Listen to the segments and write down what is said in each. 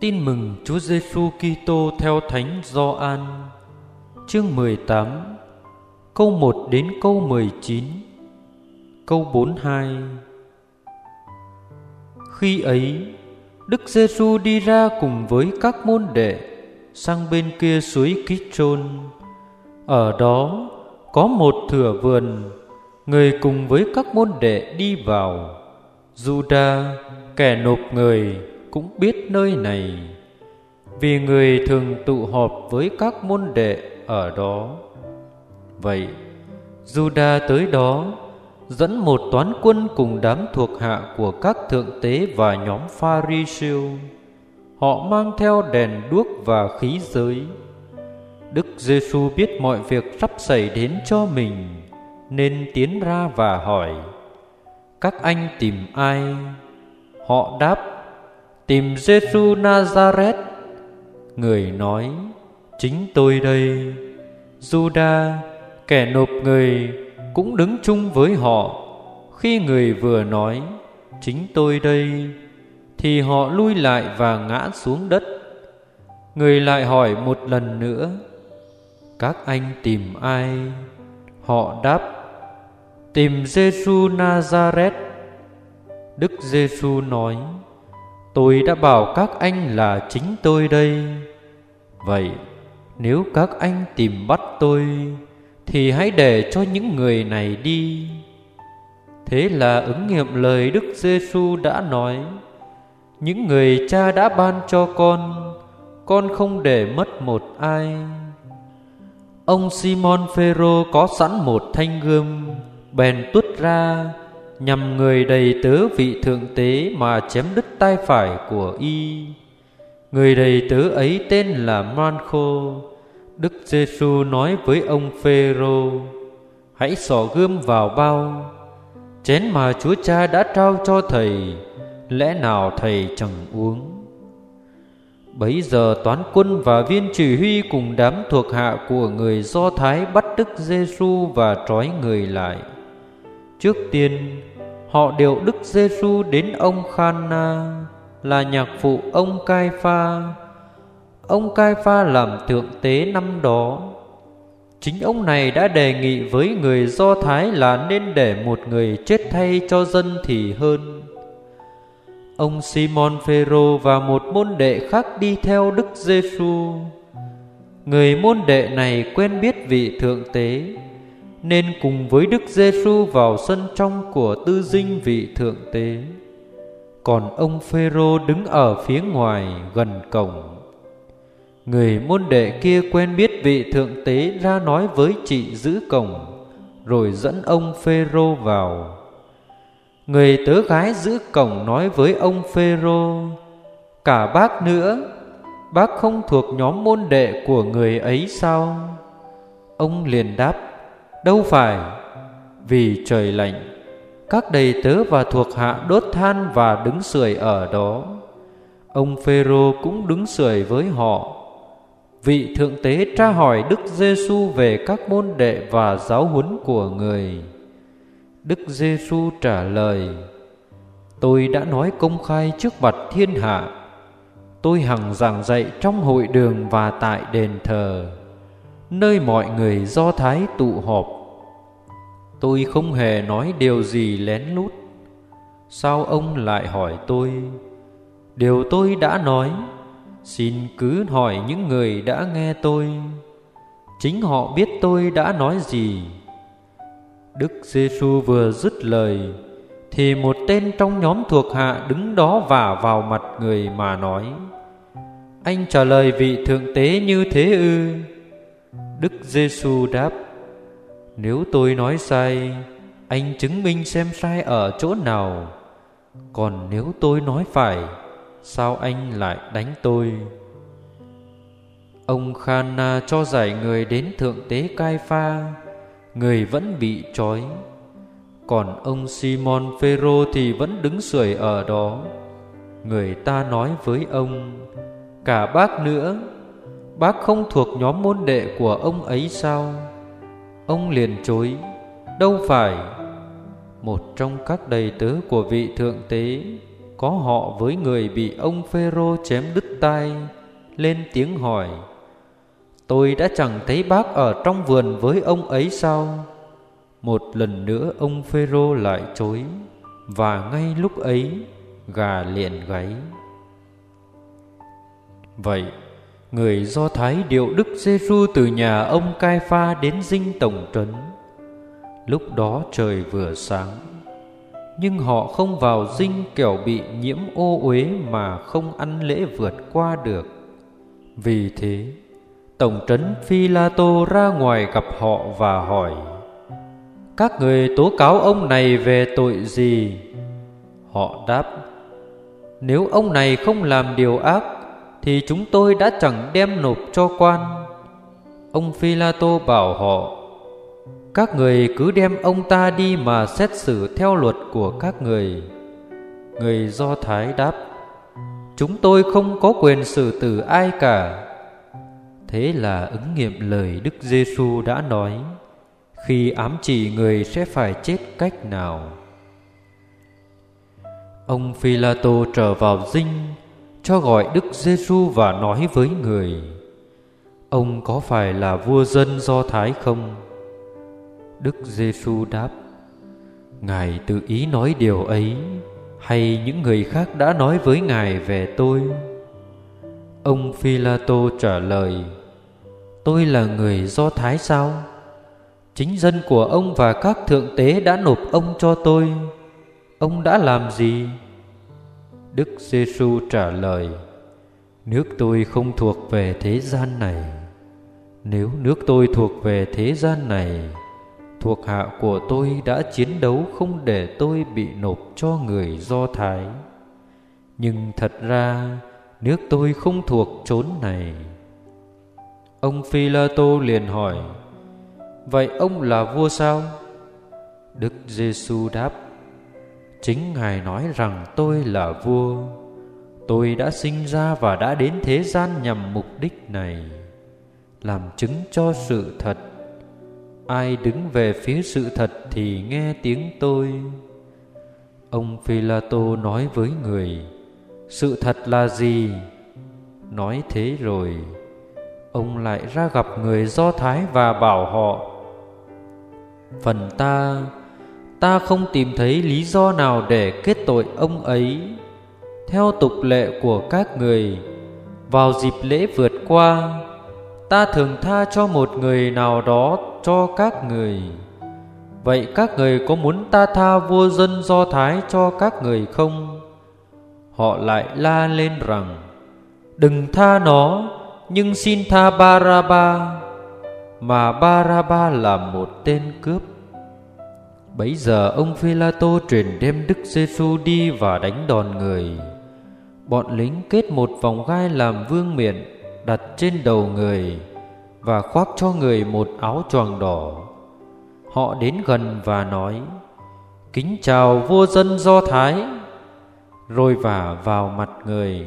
Tin mừng Chúa Giêsu Kitô theo Thánh Gioan. Chương 18. Câu 1 đến câu 19. Câu 42. Khi ấy, Đức Giêsu đi ra cùng với các môn đệ sang bên kia suối Kitron Ở đó có một thửa vườn, người cùng với các môn đệ đi vào. Juda, kẻ nộp người, cũng biết nơi này, vì người thường tụ họp với các môn đệ ở đó. Vậy, Juda tới đó, dẫn một toán quân cùng đám thuộc hạ của các thượng tế và nhóm pha ri họ mang theo đèn đuốc và khí giới. Đức giêsu biết mọi việc sắp xảy đến cho mình, nên tiến ra và hỏi, các anh tìm ai? Họ đáp tìm Giêsu Nazareth. Người nói, chính tôi đây. Juda, kẻ nộp người, cũng đứng chung với họ. Khi người vừa nói, chính tôi đây, thì họ lui lại và ngã xuống đất. Người lại hỏi một lần nữa, các anh tìm ai? Họ đáp, tìm Giêsu Nazareth. Đức Giêsu nói, Tôi đã bảo các anh là chính tôi đây. Vậy, nếu các anh tìm bắt tôi, Thì hãy để cho những người này đi. Thế là ứng nghiệm lời Đức Giêsu đã nói, Những người cha đã ban cho con Con không để mất một ai. Ông Simon Phêrô có sẵn một thanh gươm, Bèn tuốt ra, nhằm người đầy tớ vị thượng tế mà chém đứt tay phải của y. Người đầy tớ ấy tên là Manco. Đức Giêsu nói với ông Phêrô: Hãy xỏ gươm vào bao. Chén mà Chúa Cha đã trao cho thầy, lẽ nào thầy chẳng uống? Bấy giờ toán quân và viên chỉ huy cùng đám thuộc hạ của người Do Thái bắt Đức Giêsu và trói người lại. Trước tiên, họ điều Đức Giêsu đến ông Khanna là nhạc phụ ông Cai Pha. Ông Cai Pha làm thượng tế năm đó. Chính ông này đã đề nghị với người Do Thái là nên để một người chết thay cho dân thì hơn. Ông Simon Phêrô và một môn đệ khác đi theo Đức Giêsu. Người môn đệ này quen biết vị thượng tế nên cùng với Đức Giêsu vào sân trong của tư dinh vị thượng tế. Còn ông Phêrô đứng ở phía ngoài gần cổng. Người môn đệ kia quen biết vị thượng tế ra nói với chị giữ cổng, rồi dẫn ông Phêrô vào. Người tớ gái giữ cổng nói với ông Phêrô: "Cả bác nữa, bác không thuộc nhóm môn đệ của người ấy sao?" Ông liền đáp: Đâu phải Vì trời lạnh, Các đầy tớ và thuộc hạ đốt than và đứng sưởi ở đó Ông Phêrô cũng đứng sưởi với họ Vị thượng tế tra hỏi Đức Giêsu về các môn đệ và giáo huấn của người. Đức Giêsu trả lời: Tôi đã nói công khai trước mặt thiên hạ. Tôi hằng giảng dạy trong hội đường và tại đền thờ nơi mọi người do thái tụ họp. Tôi không hề nói điều gì lén lút. Sao ông lại hỏi tôi? Điều tôi đã nói, xin cứ hỏi những người đã nghe tôi. Chính họ biết tôi đã nói gì. Đức giêsu vừa dứt lời, thì một tên trong nhóm thuộc hạ đứng đó vả vào mặt người mà nói, anh trả lời vị thượng tế như thế ư? Đức Giêsu đáp: Nếu tôi nói sai, anh chứng minh xem sai ở chỗ nào. Còn nếu tôi nói phải, sao anh lại đánh tôi? Ông Khanna cho giải người đến thượng tế Cai Pha, người vẫn bị trói. Còn ông Simon Phêrô thì vẫn đứng sưởi ở đó. Người ta nói với ông: Cả bác nữa Bác không thuộc nhóm môn đệ của ông ấy sao Ông liền chối Đâu phải Một trong các đầy tớ của vị thượng tế có họ với người bị ông Phêrô chém đứt tay, lên tiếng hỏi: Tôi đã chẳng thấy bác ở trong vườn với ông ấy sao? Một lần nữa ông Phêrô lại chối và ngay lúc ấy gà liền gáy. Vậy, người Do Thái điệu Đức Giêsu từ nhà ông Cai Pha đến dinh tổng trấn. Lúc đó trời vừa sáng, nhưng họ không vào dinh kẻo bị nhiễm ô uế mà không ăn lễ vượt qua được. Vì thế, tổng trấn Phi La Tô ra ngoài gặp họ và hỏi: Các người tố cáo ông này về tội gì? Họ đáp: Nếu ông này không làm điều ác thì chúng tôi đã chẳng đem nộp cho quan. Ông Phi La Tô bảo họ: Các người cứ đem ông ta đi mà xét xử theo luật của các người. Người Do Thái đáp: Chúng tôi không có quyền xử tử ai cả. Thế là ứng nghiệm lời Đức Giêsu đã nói: Khi ám chỉ người sẽ phải chết cách nào? Ông Phi La Tô trở vào dinh cho gọi Đức Giêsu và nói với người: Ông có phải là vua dân Do Thái không? Đức Giêsu đáp: Ngài tự ý nói điều ấy, hay những người khác đã nói với ngài về tôi? Ông Phi La Tô trả lời: Tôi là người Do Thái sao? Chính dân của ông và các thượng tế đã nộp ông cho tôi. Ông đã làm gì? Đức Giêsu trả lời: Nước tôi không thuộc về thế gian này. Nếu nước tôi thuộc về thế gian này, thuộc hạ của tôi đã chiến đấu không để tôi bị nộp cho người Do Thái. Nhưng thật ra, nước tôi không thuộc chốn này. Ông Phi La Tô liền hỏi: Vậy ông là vua sao? Đức Giêsu đáp: Chính Ngài nói rằng tôi là vua. Tôi đã sinh ra và đã đến thế gian nhằm mục đích này, Làm chứng cho sự thật. Ai đứng về phía sự thật thì nghe tiếng tôi. Ông philato nói với người, Sự thật là gì? Nói thế rồi, Ông lại ra gặp người Do Thái và bảo họ, Phần ta ta không tìm thấy lý do nào để kết tội ông ấy. Theo tục lệ của các người, vào dịp lễ vượt qua, ta thường tha cho một người nào đó cho các người. Vậy các người có muốn ta tha vua dân do thái cho các người không? Họ lại la lên rằng, đừng tha nó, nhưng xin tha baraba mà baraba là một tên cướp. Bấy giờ ông Phi-la-tô truyền đem Đức Giêsu đi và đánh đòn người. Bọn lính kết một vòng gai làm vương miện đặt trên đầu người và khoác cho người một áo choàng đỏ. Họ đến gần và nói: "Kính chào vua dân Do Thái." Rồi vả vào mặt người.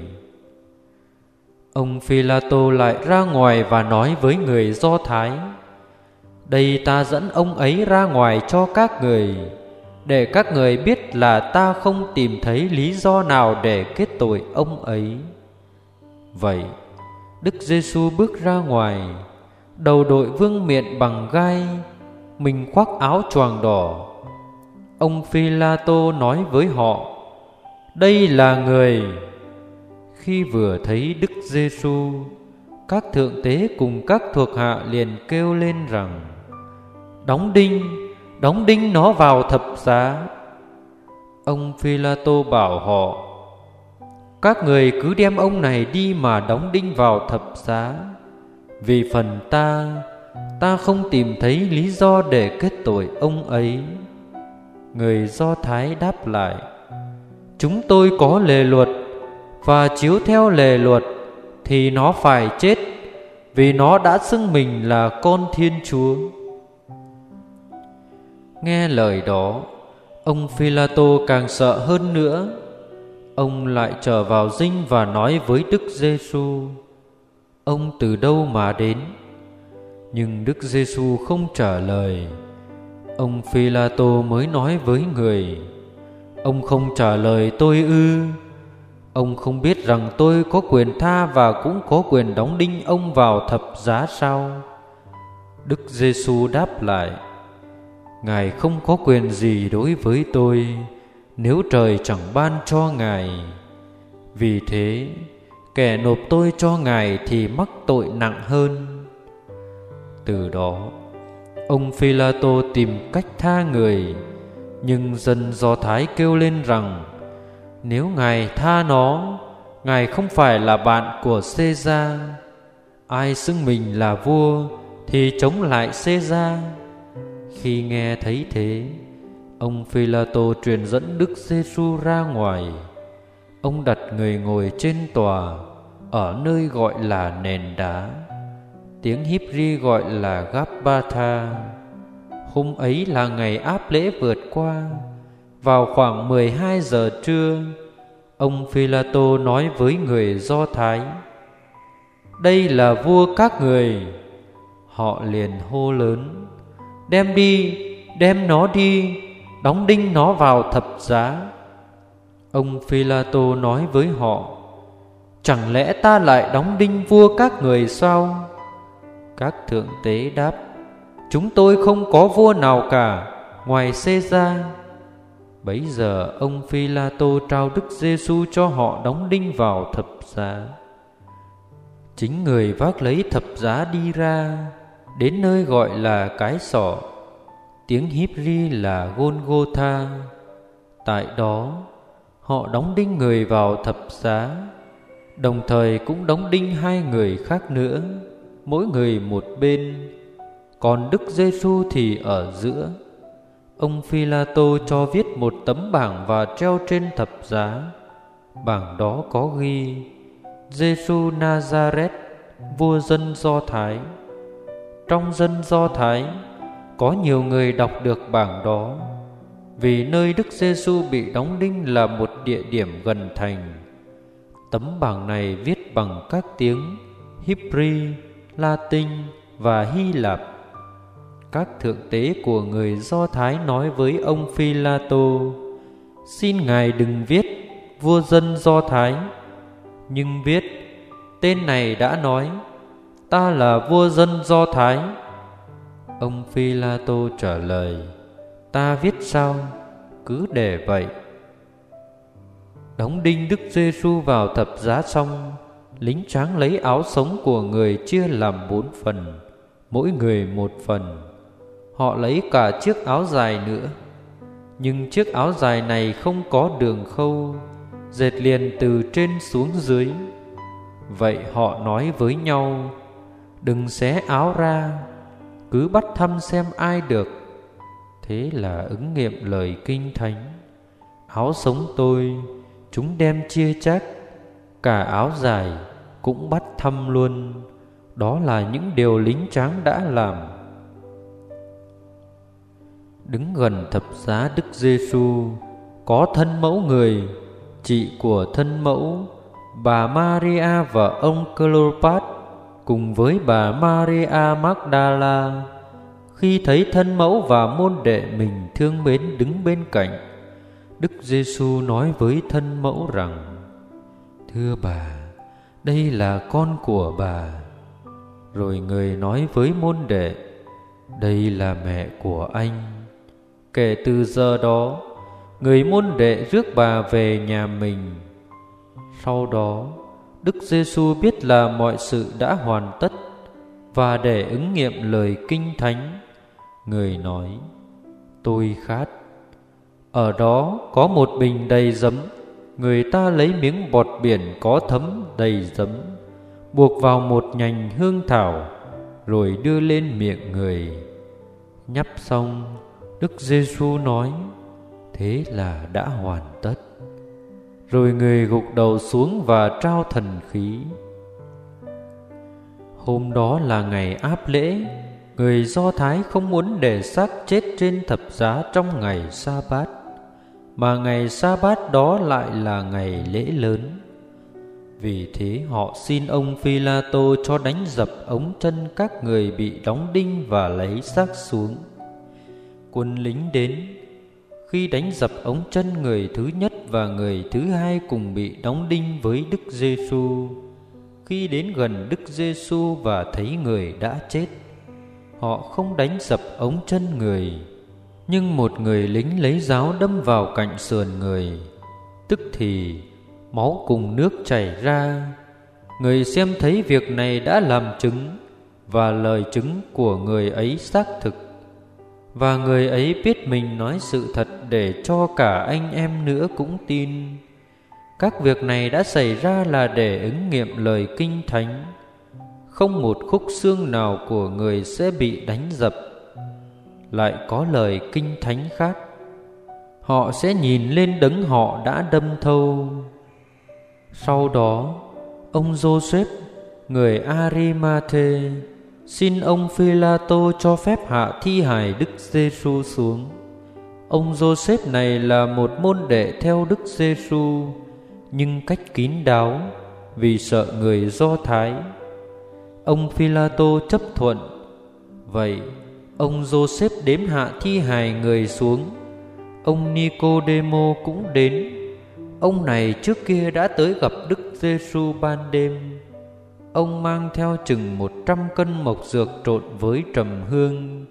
Ông Phi-la-tô lại ra ngoài và nói với người Do Thái: đây ta dẫn ông ấy ra ngoài cho các người, Để các người biết là ta không tìm thấy lý do nào để kết tội ông ấy. Vậy, Đức Giêsu bước ra ngoài, Đầu đội vương miện bằng gai, Mình khoác áo choàng đỏ. Ông Phi La Tô nói với họ, Đây là người. Khi vừa thấy Đức Giêsu Các thượng tế cùng các thuộc hạ liền kêu lên rằng Đóng đinh Đóng đinh nó vào thập giá. Ông Phi La Tô bảo họ, Các người cứ đem ông này đi mà đóng đinh vào thập giá. Vì phần ta Ta không tìm thấy lý do để kết tội ông ấy. Người Do Thái đáp lại, Chúng tôi có lề luật, Và chiếu theo lề luật Thì nó phải chết, Vì nó đã xưng mình là con Thiên Chúa. Nghe lời đó, Ông Philato càng sợ hơn nữa Ông lại trở vào dinh và nói với Đức Giêsu: Ông từ đâu mà đến? Nhưng Đức Giêsu không trả lời. Ông Philato mới nói với người: Ông không trả lời tôi ư Ông không biết rằng tôi có quyền tha Và cũng có quyền đóng đinh ông vào thập giá sao Đức Giêsu đáp lại Ngài không có quyền gì đối với tôi, Nếu trời chẳng ban cho Ngài. Vì thế, Kẻ nộp tôi cho Ngài thì mắc tội nặng hơn. Từ đó, Ông phi tô tìm cách tha người, Nhưng dân Do Thái kêu lên rằng, Nếu Ngài tha nó, Ngài không phải là bạn của Caesar Ai xưng mình là vua Thì chống lại Caesar khi nghe thấy thế, Ông phi tô truyền dẫn Đức Giêsu ra ngoài. Ông đặt người ngồi trên tòa, Ở nơi gọi là nền đá. Tiếng Hebrew gọi là Gabbatha Hôm ấy là ngày áp lễ vượt qua. Vào khoảng 12 giờ trưa, Ông Philato nói với người Do Thái, Đây là vua các người. Họ liền hô lớn Đem đi, đem nó đi Đóng đinh nó vào thập giá. Ông Philato nói với họ Chẳng lẽ ta lại đóng đinh vua các người sao? Các thượng tế đáp Chúng tôi không có vua nào cả Ngoài Caesar Bấy giờ ông Phi-la-tô trao Đức Giêsu cho họ đóng đinh vào thập giá. Chính người vác lấy thập giá đi ra Đến nơi gọi là cái sọ. Tiếng Hebrew là Golgotha. Tại đó, Họ đóng đinh người vào thập giá, Đồng thời cũng đóng đinh hai người khác nữa, Mỗi người một bên. Còn Đức Giêsu thì ở giữa. Ông Phi-la-tô cho viết một tấm bảng và treo trên thập giá. Bảng đó có ghi Giêsu Nazareth Vua dân Do Thái. Trong dân Do Thái Có nhiều người đọc được bảng đó vì nơi Đức Giêsu bị đóng đinh là một địa điểm gần thành. Tấm bảng này viết bằng các tiếng Hebrew, Latin và Hy Lạp. Các thượng tế của người Do Thái nói với ông Phi La Tô: "Xin ngài đừng viết vua dân Do Thái, nhưng viết tên này đã nói: Ta là vua dân Do Thái." Ông Phi La Tô trả lời: Ta viết sao? Cứ để vậy. Đóng đinh Đức Giêsu vào thập giá xong, Lính tráng lấy áo sống của người chia làm bốn phần, Mỗi người một phần. Họ lấy cả chiếc áo dài nữa. Nhưng chiếc áo dài này không có đường khâu, Dệt liền từ trên xuống dưới. Vậy họ nói với nhau Đừng xé áo ra, Cứ bắt thăm xem ai được. Thế là ứng nghiệm lời kinh thánh. Áo sống tôi, Chúng đem chia chắc Cả áo dài Cũng bắt thăm luôn. Đó là những điều lính tráng đã làm. Đứng gần thập giá Đức Giêsu Có thân mẫu người, Chị của thân mẫu, Bà Maria và ông Cleopat. Cùng với bà Maria Magdala. Khi thấy thân mẫu và môn đệ mình thương mến đứng bên cạnh Đức Giêsu nói với thân mẫu rằng Thưa bà, đây là con của bà. Rồi người nói với môn đệ Đây là mẹ của anh. Kể từ giờ đó Người môn đệ rước bà về nhà mình. Sau đó Đức Giêsu biết là mọi sự đã hoàn tất Và để ứng nghiệm lời kinh thánh, Người nói, Tôi khát. Ở đó có một bình đầy giấm, Người ta lấy miếng bọt biển có thấm đầy giấm, Buộc vào một nhành hương thảo, Rồi đưa lên miệng người. Nhấp xong, Đức Giêsu nói, Thế là đã hoàn tất. Rồi người gục đầu xuống và trao thần khí. Hôm đó là ngày áp lễ, Người Do Thái không muốn để xác chết trên thập giá trong ngày sa bát Mà ngày sa bát đó lại là ngày lễ lớn. Vì thế họ xin ông phi la tô cho đánh dập ống chân các người bị đóng đinh và lấy xác xuống. Quân lính đến khi đánh dập ống chân người thứ nhất và người thứ hai cùng bị đóng đinh với Đức Giêsu. Khi đến gần Đức Giêsu và thấy người đã chết, họ không đánh dập ống chân người, nhưng một người lính lấy giáo đâm vào cạnh sườn người, tức thì máu cùng nước chảy ra. Người xem thấy việc này đã làm chứng và lời chứng của người ấy xác thực và người ấy biết mình nói sự thật để cho cả anh em nữa cũng tin. Các việc này đã xảy ra là để ứng nghiệm lời kinh thánh. Không một khúc xương nào của người sẽ bị đánh dập. Lại có lời kinh thánh khác. Họ sẽ nhìn lên đấng họ đã đâm thâu. Sau đó, ông joseph, người arimathe Xin ông Philato cho phép hạ thi hài Đức Giêsu xuống. Ông Joseph này là một môn đệ theo Đức Giêsu, nhưng cách kín đáo vì sợ người Do Thái. Ông Philato chấp thuận. Vậy, ông Joseph đếm hạ thi hài người xuống. Ông Nicodemo cũng đến. Ông này trước kia đã tới gặp Đức Giêsu ban đêm Ông mang theo chừng một trăm cân mộc dược trộn với trầm hương.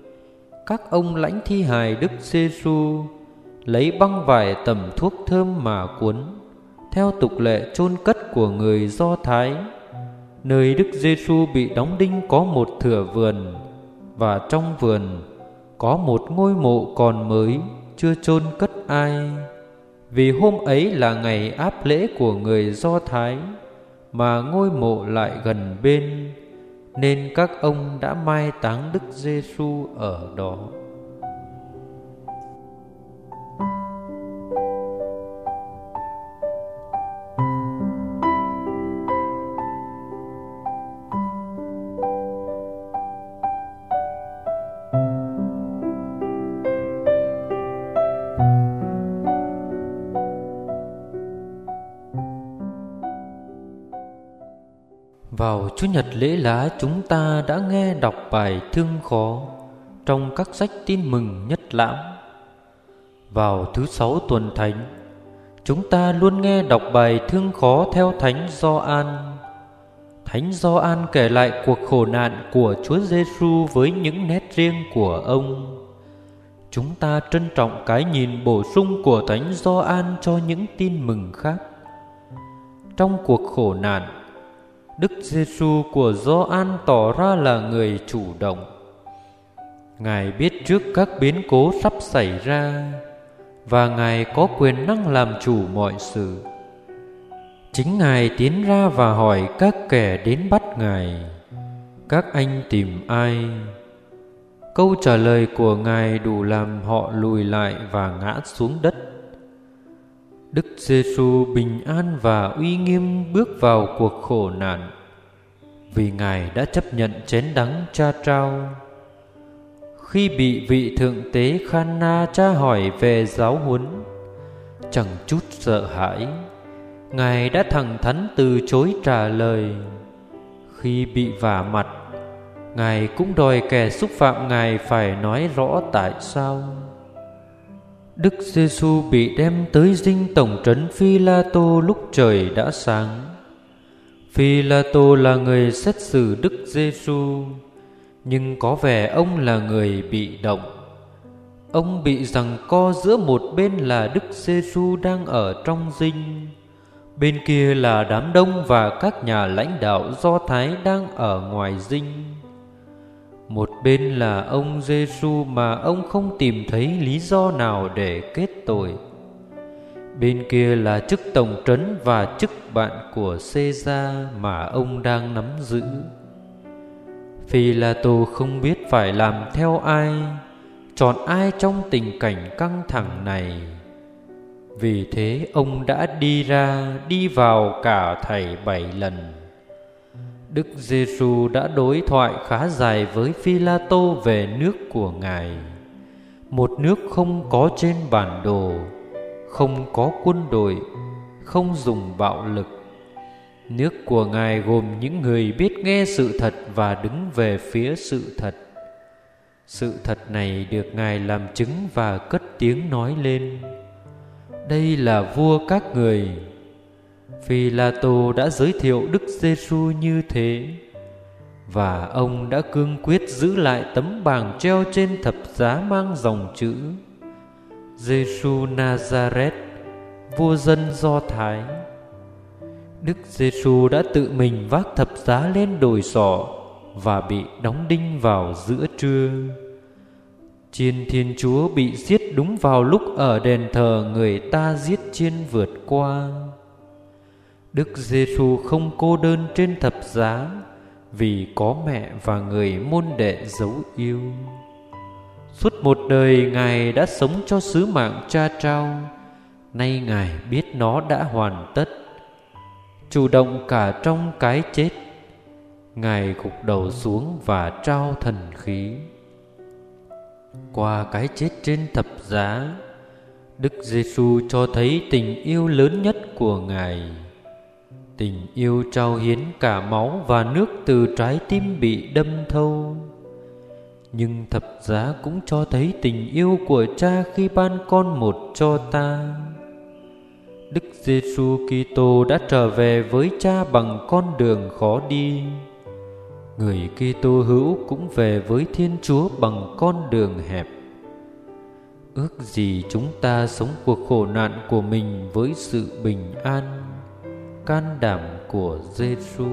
Các ông lãnh thi hài Đức giê -xu, Lấy băng vải tẩm thuốc thơm mà cuốn Theo tục lệ chôn cất của người Do Thái. Nơi Đức giê -xu bị đóng đinh có một thửa vườn Và trong vườn có một ngôi mộ còn mới Chưa chôn cất ai. Vì hôm ấy là ngày áp lễ của người Do Thái mà ngôi mộ lại gần bên, nên các ông đã mai táng Đức Giêsu ở đó. Chủ nhật lễ lá chúng ta đã nghe đọc bài thương khó trong các sách tin mừng nhất lãm. Vào thứ sáu tuần thánh, chúng ta luôn nghe đọc bài thương khó theo Thánh Gioan. Thánh Gioan kể lại cuộc khổ nạn của Chúa Giêsu với những nét riêng của ông. Chúng ta trân trọng cái nhìn bổ sung của Thánh Gioan cho những tin mừng khác. Trong cuộc khổ nạn, Đức Giêsu của Gioan tỏ ra là người chủ động. Ngài biết trước các biến cố sắp xảy ra, và Ngài có quyền năng làm chủ mọi sự. Chính Ngài tiến ra và hỏi các kẻ đến bắt Ngài: "Các anh tìm ai?" Câu trả lời của Ngài đủ làm họ lùi lại và ngã xuống đất. Đức Giêsu bình an và uy nghiêm bước vào cuộc khổ nạn vì Ngài đã chấp nhận chén đắng cha trao. Khi bị vị thượng tế Khanna tra hỏi về giáo huấn, chẳng chút sợ hãi, Ngài đã thẳng thắn từ chối trả lời. Khi bị vả mặt, Ngài cũng đòi kẻ xúc phạm Ngài phải nói rõ tại sao. Đức Giêsu bị đem tới dinh tổng trấn Phi La Tô lúc trời đã sáng. Phi La Tô là người xét xử Đức Giêsu, nhưng có vẻ ông là người bị động. Ông bị giằng co giữa một bên là Đức Giêsu đang ở trong dinh, bên kia là đám đông và các nhà lãnh đạo Do Thái đang ở ngoài dinh. Bên là ông Giêsu mà ông không tìm thấy lý do nào để kết tội. Bên kia là chức tổng trấn và chức bạn của Caesar mà ông đang nắm giữ. Phi La Tô không biết phải làm theo ai, chọn ai trong tình cảnh căng thẳng này. Vì thế ông đã đi ra, đi vào cả thầy bảy lần. Đức Giêsu đã đối thoại khá dài với Phi La Tô về nước của Ngài. Một nước không có trên bản đồ, không có quân đội, không dùng bạo lực. Nước của Ngài gồm những người biết nghe sự thật và đứng về phía sự thật. Sự thật này được Ngài làm chứng và cất tiếng nói lên Đây là vua các người Phi La Tô đã giới thiệu Đức Giêsu như thế và ông đã cương quyết giữ lại tấm bảng treo trên thập giá mang dòng chữ Giêsu Nazareth, vua dân Do Thái. Đức Giêsu đã tự mình vác thập giá lên đồi sọ và bị đóng đinh vào giữa trưa. Chiên Thiên Chúa bị giết đúng vào lúc ở đền thờ người ta giết chiên vượt qua. Đức Giêsu không cô đơn trên thập giá vì có mẹ và người môn đệ dấu yêu. Suốt một đời Ngài đã sống cho sứ mạng cha trao, nay Ngài biết nó đã hoàn tất. Chủ động cả trong cái chết, Ngài gục đầu xuống và trao thần khí. Qua cái chết trên thập giá, Đức Giêsu cho thấy tình yêu lớn nhất của Ngài Tình yêu trao hiến cả máu và nước từ trái tim bị đâm thâu. Nhưng thập giá cũng cho thấy tình yêu của cha khi ban con một cho ta. Đức Giêsu Kitô đã trở về với cha bằng con đường khó đi. Người Kitô hữu cũng về với Thiên Chúa bằng con đường hẹp. Ước gì chúng ta sống cuộc khổ nạn của mình với sự bình an can đảm của Giêsu.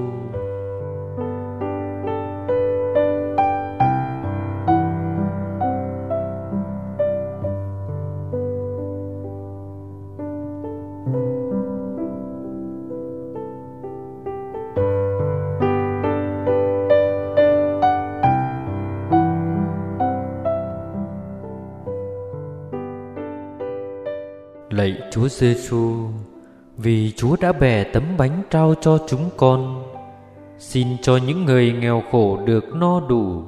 Lạy Chúa Giêsu, vì Chúa đã bè tấm bánh trao cho chúng con. Xin cho những người nghèo khổ được no đủ,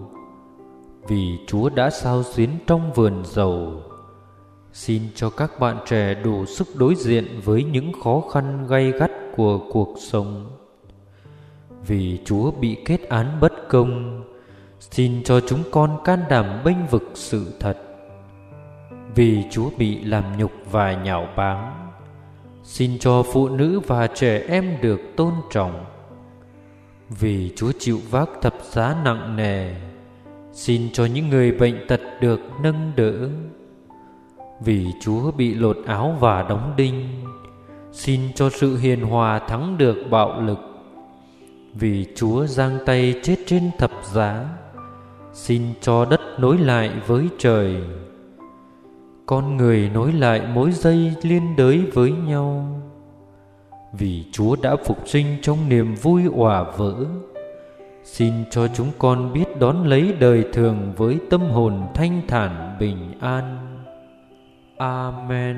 Vì Chúa đã sao xuyến trong vườn dầu. Xin cho các bạn trẻ đủ sức đối diện với những khó khăn gay gắt của cuộc sống. Vì Chúa bị kết án bất công, Xin cho chúng con can đảm bênh vực sự thật. Vì Chúa bị làm nhục và nhạo báng Xin cho phụ nữ và trẻ em được tôn trọng. Vì Chúa chịu vác thập giá nặng nề, Xin cho những người bệnh tật được nâng đỡ. Vì Chúa bị lột áo và đóng đinh, Xin cho sự hiền hòa thắng được bạo lực. Vì Chúa giang tay chết trên thập giá, Xin cho đất nối lại với trời con người nối lại mối dây liên đới với nhau. Vì chúa đã phục sinh trong niềm vui òa vỡ, xin cho chúng con biết đón lấy đời thường với tâm hồn thanh thản bình an. Amen.